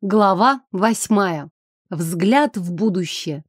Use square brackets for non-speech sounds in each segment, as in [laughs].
Глава восьмая. Взгляд в будущее.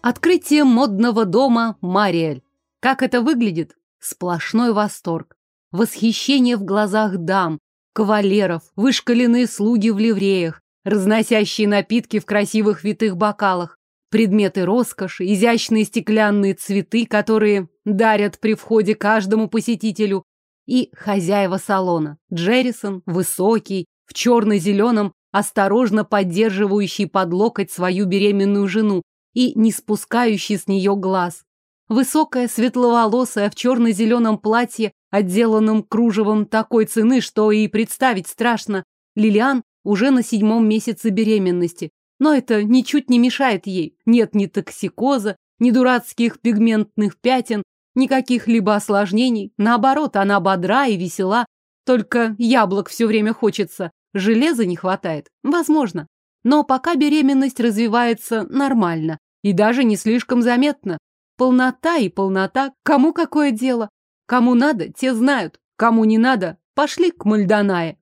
Открытие модного дома Мариэль. Как это выглядит? Сплошной восторг. Восхищение в глазах дам, кавалеров, вышкаленные слуги в ливреях, разносящие напитки в красивых витых бокалах, предметы роскоши, изящные стеклянные цветы, которые дарят при входе каждому посетителю, и хозяева салона. Джеррисон, высокий, в черно-зеленом, осторожно поддерживающий под локоть свою беременную жену и не спускающий с нее глаз. Высокая, светловолосая, в черно-зеленом платье, отделанном кружевом такой цены, что и представить страшно, Лилиан уже на седьмом месяце беременности. Но это ничуть не мешает ей. Нет ни токсикоза, ни дурацких пигментных пятен, никаких либо осложнений. Наоборот, она бодра и весела. Только яблок все время хочется. Железа не хватает. Возможно. Но пока беременность развивается нормально. И даже не слишком заметно. Полнота и полнота. Кому какое дело? Кому надо, те знают. Кому не надо, пошли к Мальдонае.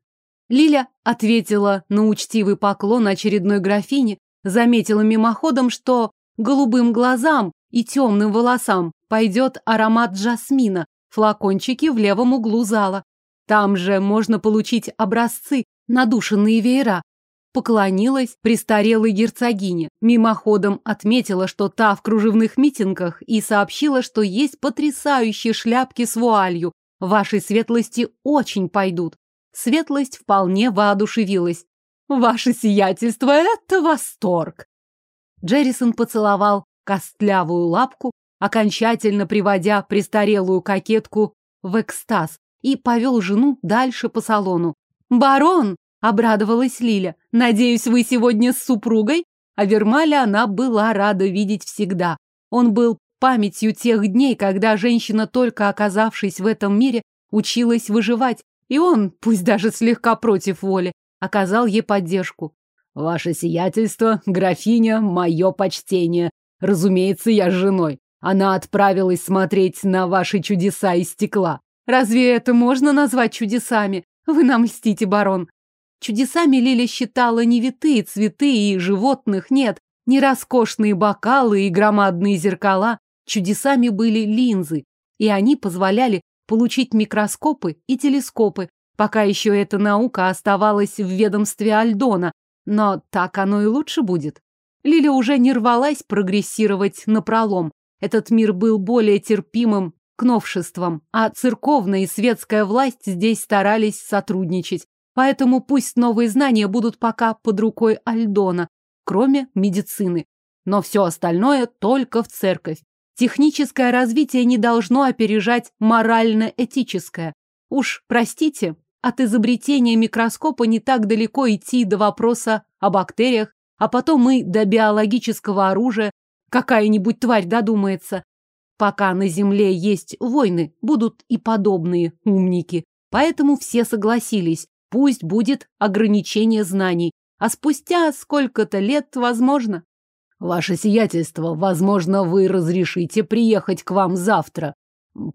Лиля ответила на учтивый поклон очередной графине, заметила мимоходом, что голубым глазам и темным волосам пойдет аромат джасмина, флакончики в левом углу зала. Там же можно получить образцы, надушенные веера. Поклонилась престарелой герцогине, мимоходом отметила, что та в кружевных митингах и сообщила, что есть потрясающие шляпки с вуалью. Вашей светлости очень пойдут. Светлость вполне воодушевилась. Ваше сиятельство — это восторг! Джеррисон поцеловал костлявую лапку, окончательно приводя престарелую кокетку в экстаз, и повел жену дальше по салону. «Барон!» — обрадовалась Лиля. «Надеюсь, вы сегодня с супругой?» А Вермаля она была рада видеть всегда. Он был памятью тех дней, когда женщина, только оказавшись в этом мире, училась выживать, и он, пусть даже слегка против воли, оказал ей поддержку. «Ваше сиятельство, графиня, мое почтение. Разумеется, я с женой. Она отправилась смотреть на ваши чудеса из стекла. Разве это можно назвать чудесами? Вы нам льстите, барон. Чудесами Лиля считала не витые цветы и животных, нет, не роскошные бокалы и громадные зеркала. Чудесами были линзы, и они позволяли получить микроскопы и телескопы, пока еще эта наука оставалась в ведомстве Альдона, но так оно и лучше будет. Лиля уже не рвалась прогрессировать напролом. Этот мир был более терпимым к новшествам, а церковная и светская власть здесь старались сотрудничать. Поэтому пусть новые знания будут пока под рукой Альдона, кроме медицины. Но все остальное только в церковь. Техническое развитие не должно опережать морально-этическое. Уж, простите, от изобретения микроскопа не так далеко идти до вопроса о бактериях, а потом и до биологического оружия. Какая-нибудь тварь додумается. Пока на Земле есть войны, будут и подобные умники. Поэтому все согласились, пусть будет ограничение знаний, а спустя сколько-то лет возможно. Ваше сиятельство, возможно, вы разрешите приехать к вам завтра,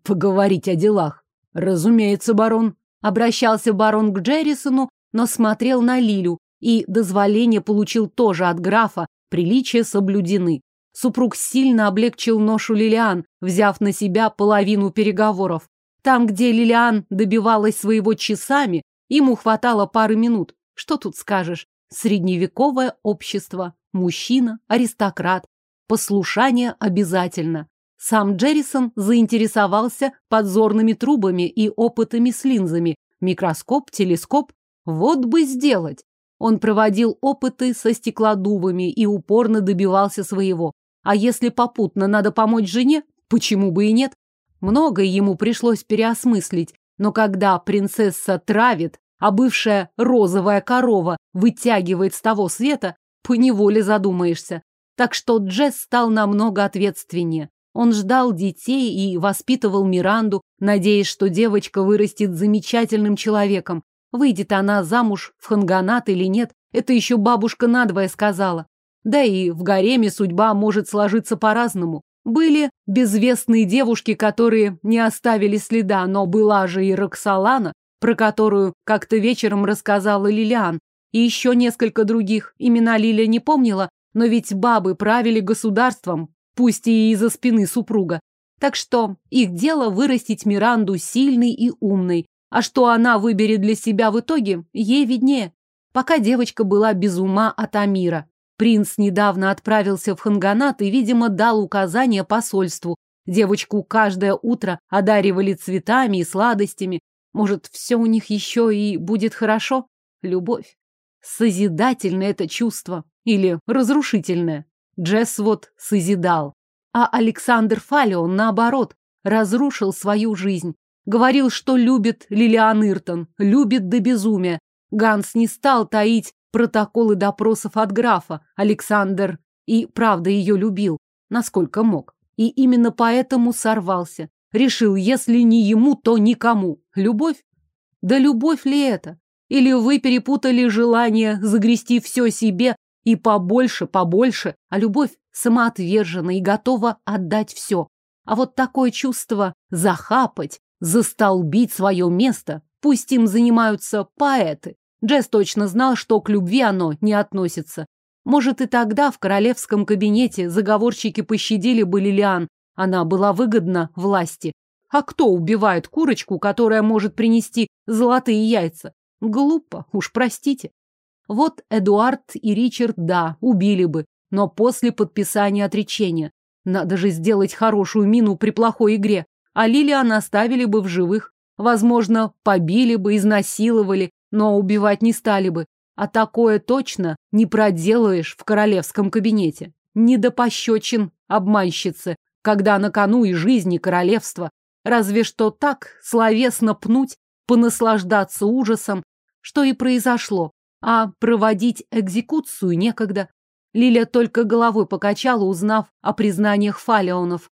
поговорить о делах. Разумеется, барон. Обращался барон к Джеррисону, но смотрел на Лилю, и дозволение получил тоже от графа, приличия соблюдены. Супруг сильно облегчил ношу Лилиан, взяв на себя половину переговоров. Там, где Лилиан добивалась своего часами, ему хватало пары минут. Что тут скажешь? Средневековое общество. Мужчина, аристократ. Послушание обязательно. Сам Джеррисон заинтересовался подзорными трубами и опытами с линзами. Микроскоп, телескоп. Вот бы сделать. Он проводил опыты со стеклодувами и упорно добивался своего. А если попутно надо помочь жене, почему бы и нет? Многое ему пришлось переосмыслить, но когда принцесса травит, а бывшая розовая корова вытягивает с того света, поневоле задумаешься. Так что Джесс стал намного ответственнее. Он ждал детей и воспитывал Миранду, надеясь, что девочка вырастет замечательным человеком. Выйдет она замуж в Ханганат или нет, это еще бабушка надвое сказала. Да и в гареме судьба может сложиться по-разному. Были безвестные девушки, которые не оставили следа, но была же и Роксолана, про которую как-то вечером рассказала Лилиан, и еще несколько других. Имена Лиля не помнила, но ведь бабы правили государством, пусть и из-за спины супруга. Так что их дело вырастить Миранду сильной и умной, а что она выберет для себя в итоге, ей виднее. Пока девочка была без ума от Амира. Принц недавно отправился в Ханганат и, видимо, дал указание посольству. Девочку каждое утро одаривали цветами и сладостями. Может, все у них еще и будет хорошо? Любовь. Созидательное это чувство. Или разрушительное. Джесс вот созидал. А Александр Фалион, наоборот, разрушил свою жизнь. Говорил, что любит Лилиан Иртон, любит до безумия. Ганс не стал таить протоколы допросов от графа. Александр и правда ее любил, насколько мог. И именно поэтому сорвался. Решил, если не ему, то никому. Любовь? Да любовь ли это? Или вы перепутали желание загрести все себе и побольше, побольше, а любовь самоотвержена и готова отдать все. А вот такое чувство захапать, застолбить свое место, пусть им занимаются поэты. Джесс точно знал, что к любви оно не относится. Может, и тогда в королевском кабинете заговорщики пощадили бы Лилиан. Она была выгодна власти. А кто убивает курочку, которая может принести золотые яйца? Глупо, уж простите. Вот Эдуард и Ричард, да, убили бы, но после подписания отречения. Надо же сделать хорошую мину при плохой игре. А Лилиан оставили бы в живых. Возможно, побили бы, изнасиловали, но убивать не стали бы. А такое точно не проделаешь в королевском кабинете. Не до пощечин обманщицы, когда на кону и жизни королевства. Разве что так, словесно пнуть, понаслаждаться ужасом, что и произошло. А проводить экзекуцию некогда. Лиля только головой покачала, узнав о признаниях фалеонов.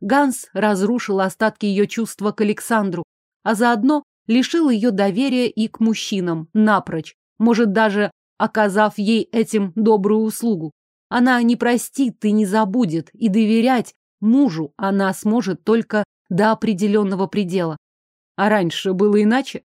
Ганс разрушил остатки ее чувства к Александру, а заодно лишил ее доверия и к мужчинам, напрочь, может, даже оказав ей этим добрую услугу. Она не простит и не забудет, и доверять мужу она сможет только до определенного предела. А раньше было иначе.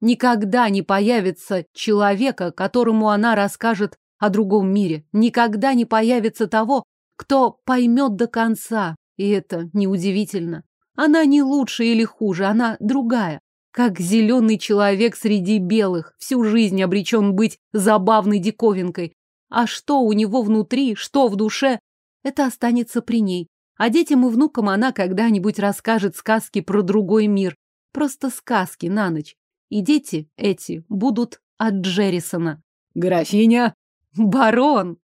Никогда не появится человека, которому она расскажет о другом мире. Никогда не появится того, кто поймет до конца. И это неудивительно. Она не лучше или хуже, она другая. Как зеленый человек среди белых, всю жизнь обречен быть забавной диковинкой. А что у него внутри, что в душе, это останется при ней. А детям и внукам она когда-нибудь расскажет сказки про другой мир. Просто сказки на ночь. И дети эти будут от Джеррисона. Графиня! Барон!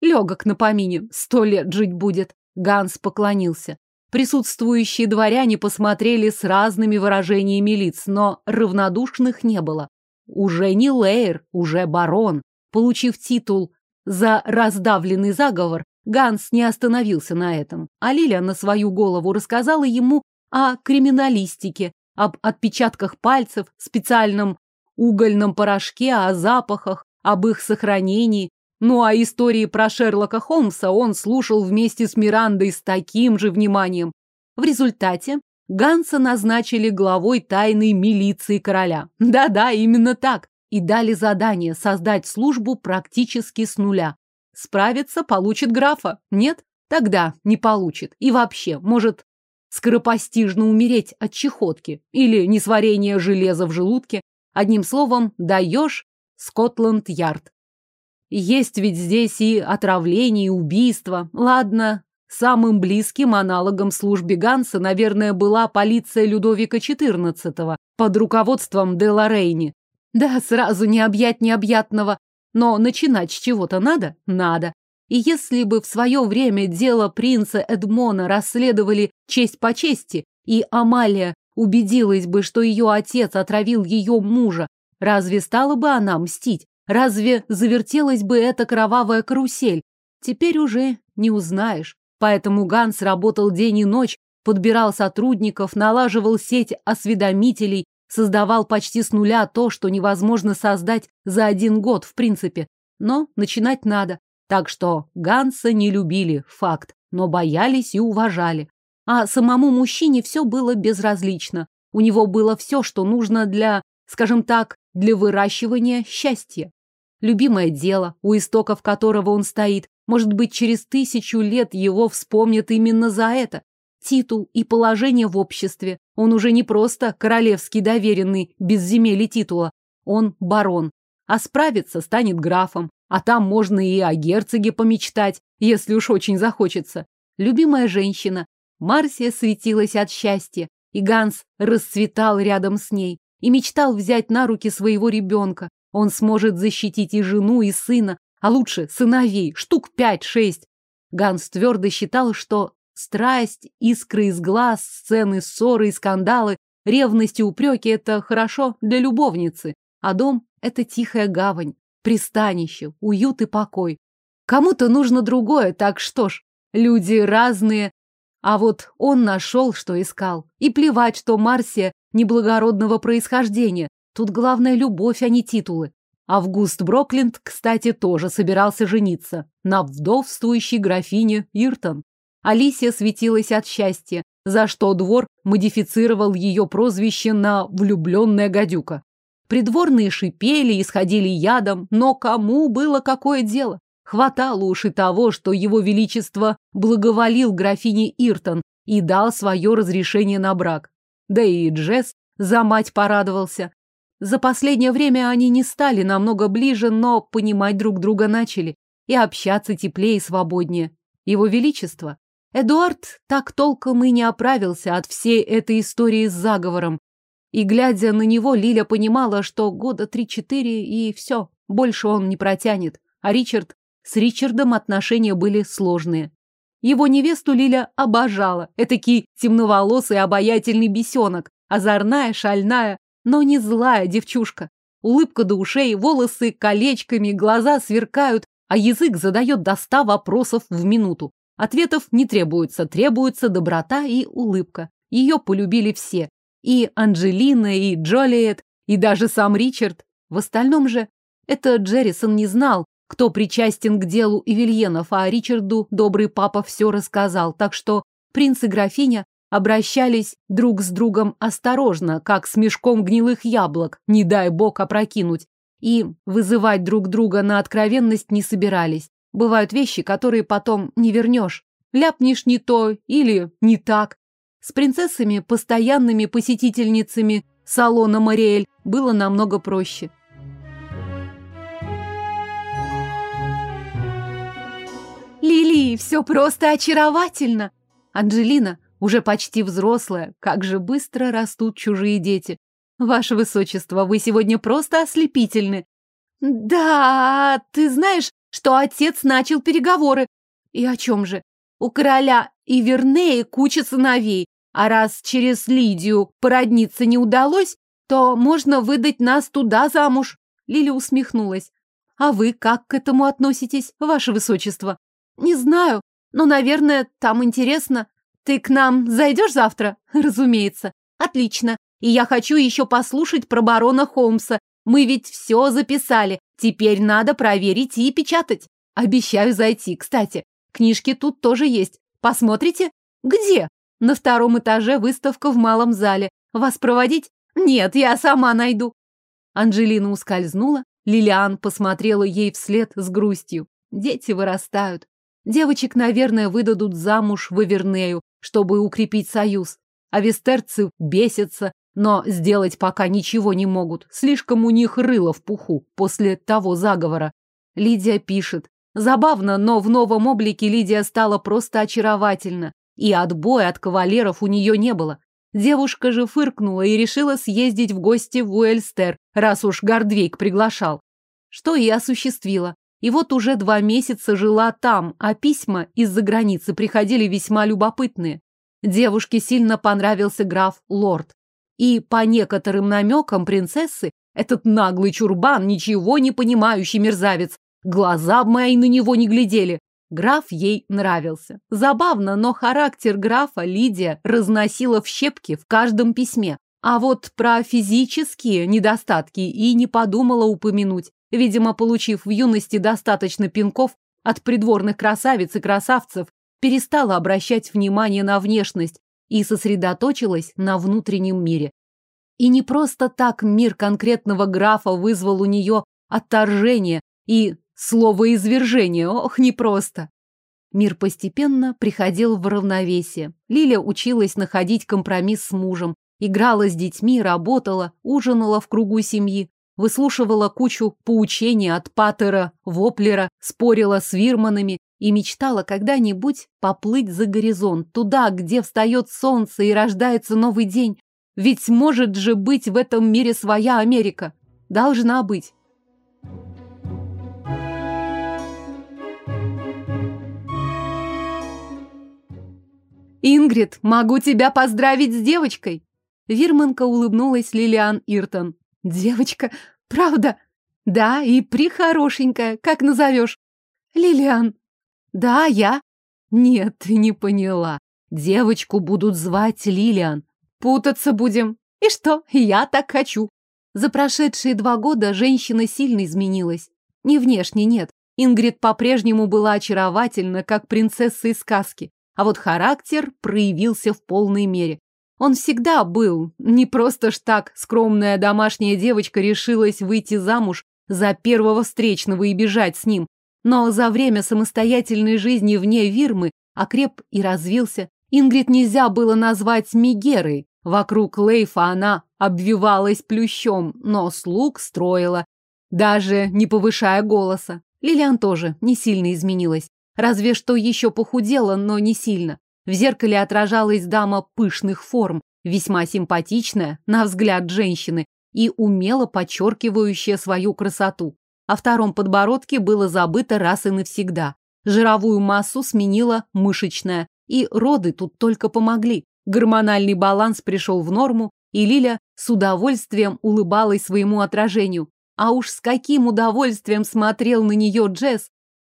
Легок на помине, сто лет жить будет. Ганс поклонился. Присутствующие дворяне посмотрели с разными выражениями лиц, но равнодушных не было. Уже не Лейер, уже барон. Получив титул за раздавленный заговор, Ганс не остановился на этом. А Лиля на свою голову рассказала ему о криминалистике, об отпечатках пальцев, специальном угольном порошке, о запахах, об их сохранении, ну а истории про Шерлока Холмса он слушал вместе с Мирандой с таким же вниманием. В результате Ганса назначили главой тайной милиции короля. Да-да, именно так. И дали задание создать службу практически с нуля. Справиться получит графа. Нет? Тогда не получит. И вообще, может скоропостижно умереть от чехотки или несварения железа в желудке. Одним словом, даешь Скотланд-Ярд. Есть ведь здесь и отравление, и убийство. Ладно, самым близким аналогом службе Ганса, наверное, была полиция Людовика XIV под руководством де Лорейни. Да, сразу не объять необъятного, но начинать с чего-то надо? Надо. И если бы в свое время дело принца Эдмона расследовали честь по чести, и Амалия убедилась бы, что ее отец отравил ее мужа, разве стала бы она мстить? Разве завертелась бы эта кровавая карусель? Теперь уже не узнаешь. Поэтому Ганс работал день и ночь, подбирал сотрудников, налаживал сеть осведомителей, создавал почти с нуля то, что невозможно создать за один год, в принципе. Но начинать надо. Так что Ганса не любили, факт. но боялись и уважали. А самому мужчине все было безразлично. У него было все, что нужно для, скажем так, для выращивания счастья. Любимое дело, у истоков которого он стоит, может быть, через тысячу лет его вспомнят именно за это. Титул и положение в обществе. Он уже не просто королевский доверенный, без земель и титула. Он барон. А справиться станет графом. А там можно и о герцоге помечтать, если уж очень захочется. Любимая женщина. Марсия светилась от счастья, и Ганс расцветал рядом с ней и мечтал взять на руки своего ребенка. Он сможет защитить и жену, и сына, а лучше сыновей, штук пять-шесть. Ганс твердо считал, что страсть, искры из глаз, сцены, ссоры и скандалы, ревность и упреки — это хорошо для любовницы, а дом — это тихая гавань, пристанище, уют и покой. Кому-то нужно другое, так что ж, люди разные. А вот он нашел, что искал. И плевать, что Марсия неблагородного происхождения. Тут главная любовь, а не титулы. Август Брокленд, кстати, тоже собирался жениться на вдовствующей графине Иртон. Алисия светилась от счастья, за что двор модифицировал ее прозвище на «влюбленная гадюка». Придворные шипели и сходили ядом, но кому было какое дело? Хватало уж и того, что его величество благоволил графине Иртон и дал свое разрешение на брак. Да и Джесс за мать порадовался. За последнее время они не стали намного ближе, но понимать друг друга начали и общаться теплее и свободнее. Его Величество. Эдуард так толком и не оправился от всей этой истории с заговором. И, глядя на него, Лиля понимала, что года три-четыре и все, больше он не протянет. А Ричард... С Ричардом отношения были сложные. Его невесту Лиля обожала. Этакий темноволосый обаятельный бесенок. Озорная, шальная, но не злая девчушка. Улыбка до ушей, волосы колечками, глаза сверкают, а язык задает до ста вопросов в минуту. Ответов не требуется, требуется доброта и улыбка. Ее полюбили все. И Анджелина, и Джолиет, и даже сам Ричард. В остальном же это Джеррисон не знал, кто причастен к делу Ивельенов, а Ричарду добрый папа все рассказал, так что принц и графиня обращались друг с другом осторожно, как с мешком гнилых яблок, не дай бог опрокинуть, и вызывать друг друга на откровенность не собирались. Бывают вещи, которые потом не вернешь. Ляпнешь не то или не так. С принцессами, постоянными посетительницами салона Мариэль, было намного проще. Лили, все просто очаровательно. Анджелина уже почти взрослая, как же быстро растут чужие дети. Ваше высочество, вы сегодня просто ослепительны. Да, ты знаешь, что отец начал переговоры. И о чем же? У короля и Вернеи куча сыновей, а раз через Лидию породниться не удалось, то можно выдать нас туда замуж. Лили усмехнулась. А вы как к этому относитесь, ваше высочество? Не знаю, но, наверное, там интересно. Ты к нам зайдешь завтра? [laughs] Разумеется. Отлично. И я хочу еще послушать про барона Холмса. Мы ведь все записали. Теперь надо проверить и печатать. Обещаю зайти. Кстати, книжки тут тоже есть. Посмотрите? Где? На втором этаже выставка в малом зале. Вас проводить? Нет, я сама найду. Анжелина ускользнула. Лилиан посмотрела ей вслед с грустью. Дети вырастают. Девочек, наверное, выдадут замуж в Эвернею, чтобы укрепить союз. А вестерцы бесятся, но сделать пока ничего не могут. Слишком у них рыло в пуху после того заговора. Лидия пишет. Забавно, но в новом облике Лидия стала просто очаровательна. И отбоя от кавалеров у нее не было. Девушка же фыркнула и решила съездить в гости в Уэльстер, раз уж Гордвейк приглашал. Что и осуществила. И вот уже два месяца жила там, а письма из-за границы приходили весьма любопытные. Девушке сильно понравился граф Лорд. И по некоторым намекам принцессы этот наглый чурбан, ничего не понимающий мерзавец, глаза мои на него не глядели. Граф ей нравился. Забавно, но характер графа Лидия разносила в щепки в каждом письме. А вот про физические недостатки и не подумала упомянуть видимо, получив в юности достаточно пинков от придворных красавиц и красавцев, перестала обращать внимание на внешность и сосредоточилась на внутреннем мире. И не просто так мир конкретного графа вызвал у нее отторжение и слово извержение, ох, непросто. Мир постепенно приходил в равновесие. Лиля училась находить компромисс с мужем, играла с детьми, работала, ужинала в кругу семьи, выслушивала кучу поучений от Паттера, Воплера, спорила с Вирманами и мечтала когда-нибудь поплыть за горизонт, туда, где встает солнце и рождается новый день. Ведь может же быть в этом мире своя Америка. Должна быть. «Ингрид, могу тебя поздравить с девочкой!» Вирманка улыбнулась Лилиан Иртон. «Девочка? Правда?» «Да, и прихорошенькая. Как назовешь?» «Лилиан». «Да, я». «Нет, ты не поняла. Девочку будут звать Лилиан. Путаться будем. И что? Я так хочу». За прошедшие два года женщина сильно изменилась. Не внешне, нет. Ингрид по-прежнему была очаровательна, как принцесса из сказки. А вот характер проявился в полной мере. Он всегда был. Не просто ж так скромная домашняя девочка решилась выйти замуж за первого встречного и бежать с ним. Но за время самостоятельной жизни вне Вирмы окреп и развился. Ингрид нельзя было назвать Мегерой. Вокруг Лейфа она обвивалась плющом, но слуг строила, даже не повышая голоса. Лилиан тоже не сильно изменилась. Разве что еще похудела, но не сильно. В зеркале отражалась дама пышных форм, весьма симпатичная, на взгляд женщины, и умело подчеркивающая свою красоту. О втором подбородке было забыто раз и навсегда. Жировую массу сменила мышечная, и роды тут только помогли. Гормональный баланс пришел в норму, и Лиля с удовольствием улыбалась своему отражению. А уж с каким удовольствием смотрел на нее Джесс,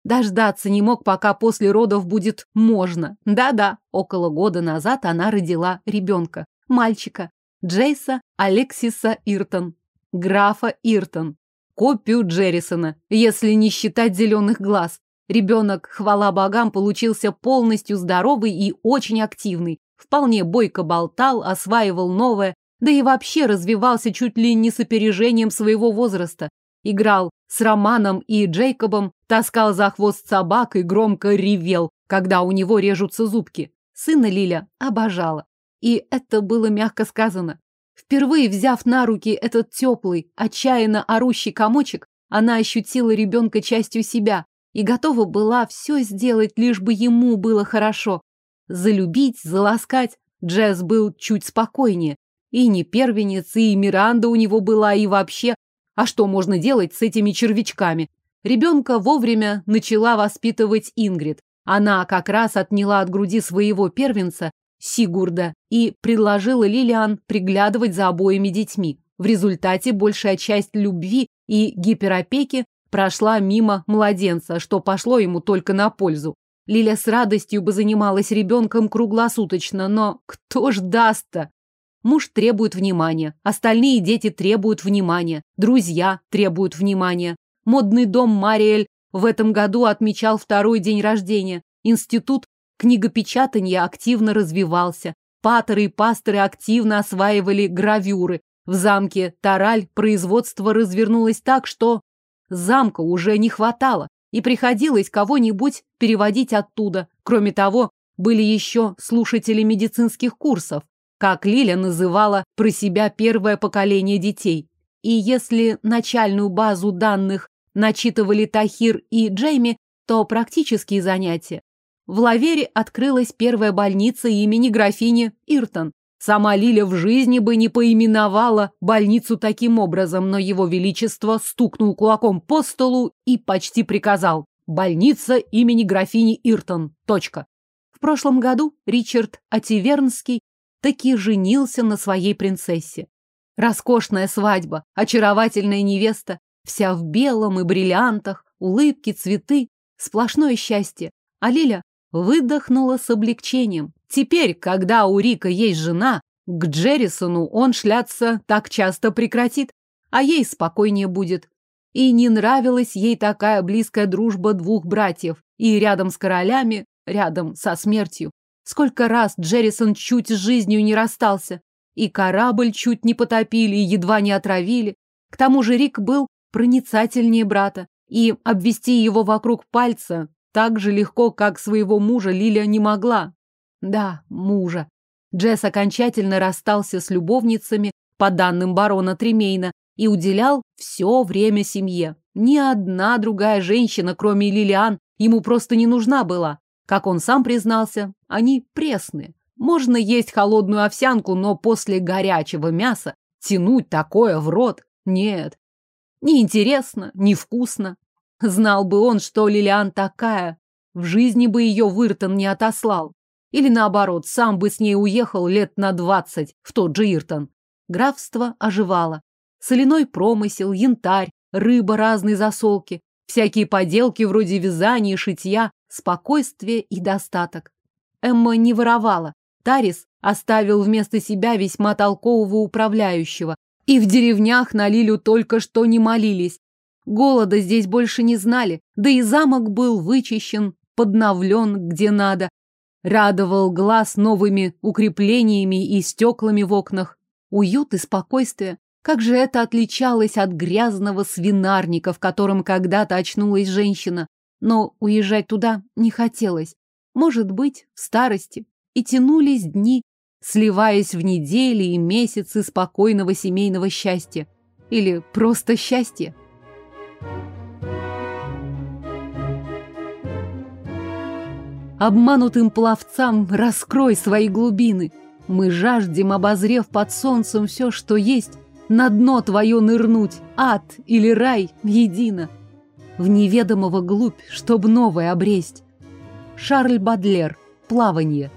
Дождаться не мог, пока после родов будет можно. Да-да, около года назад она родила ребенка, мальчика, Джейса Алексиса Иртон, графа Иртон, копию Джеррисона, если не считать зеленых глаз. Ребенок, хвала богам, получился полностью здоровый и очень активный. Вполне бойко болтал, осваивал новое, да и вообще развивался чуть ли не с опережением своего возраста. Играл с Романом и Джейкобом, таскал за хвост собак и громко ревел, когда у него режутся зубки. Сына Лиля обожала. И это было мягко сказано. Впервые взяв на руки этот теплый, отчаянно орущий комочек, она ощутила ребенка частью себя и готова была все сделать, лишь бы ему было хорошо. Залюбить, заласкать. Джесс был чуть спокойнее. И не первенец, и Миранда у него была, и вообще а что можно делать с этими червячками? Ребенка вовремя начала воспитывать Ингрид. Она как раз отняла от груди своего первенца, Сигурда, и предложила Лилиан приглядывать за обоими детьми. В результате большая часть любви и гиперопеки прошла мимо младенца, что пошло ему только на пользу. Лиля с радостью бы занималась ребенком круглосуточно, но кто ж даст-то? Муж требует внимания, остальные дети требуют внимания, друзья требуют внимания. Модный дом Мариэль в этом году отмечал второй день рождения. Институт книгопечатания активно развивался. Паторы и пасторы активно осваивали гравюры. В замке Тараль производство развернулось так, что замка уже не хватало, и приходилось кого-нибудь переводить оттуда. Кроме того, были еще слушатели медицинских курсов, как Лиля называла про себя первое поколение детей. И если начальную базу данных начитывали Тахир и Джейми, то практические занятия. В Лавере открылась первая больница имени графини Иртон. Сама Лиля в жизни бы не поименовала больницу таким образом, но его величество стукнул кулаком по столу и почти приказал «Больница имени графини Иртон. Точка». В прошлом году Ричард Ативернский таки женился на своей принцессе. Роскошная свадьба, очаровательная невеста, вся в белом и бриллиантах, улыбки, цветы, сплошное счастье. А Лиля выдохнула с облегчением. Теперь, когда у Рика есть жена, к Джеррисону он шляться так часто прекратит, а ей спокойнее будет. И не нравилась ей такая близкая дружба двух братьев, и рядом с королями рядом со смертью. Сколько раз Джеррисон чуть с жизнью не расстался. И корабль чуть не потопили, и едва не отравили. К тому же Рик был проницательнее брата, и обвести его вокруг пальца так же легко, как своего мужа Лилия не могла. Да, мужа. Джесс окончательно расстался с любовницами, по данным барона Тремейна, и уделял все время семье. Ни одна другая женщина, кроме Лилиан, ему просто не нужна была. Как он сам признался, они пресные. Можно есть холодную овсянку, но после горячего мяса тянуть такое в рот нет. Неинтересно, невкусно. Знал бы он, что Лилиан такая, в жизни бы ее Выртон не отослал. Или наоборот, сам бы с ней уехал лет на двадцать в тот же Иртон. Графство оживало. Соляной промысел, янтарь, рыба разной засолки, всякие поделки вроде вязания и шитья, спокойствие и достаток. Эмма не воровала. Тарис оставил вместо себя весьма толкового управляющего. И в деревнях на Лилю только что не молились. Голода здесь больше не знали, да и замок был вычищен, подновлен где надо, радовал глаз новыми укреплениями и стеклами в окнах. Уют и спокойствие. Как же это отличалось от грязного свинарника, в котором когда-то очнулась женщина. Но уезжать туда не хотелось. Может быть, в старости. И тянулись дни, сливаясь в недели и месяцы спокойного семейного счастья. Или просто счастья. Обманутым пловцам раскрой свои глубины. Мы жаждем, обозрев под солнцем все, что есть, на дно твое нырнуть, ад или рай едино. В неведомого глубь, чтоб новое обресть. Шарль Бадлер. Плавание.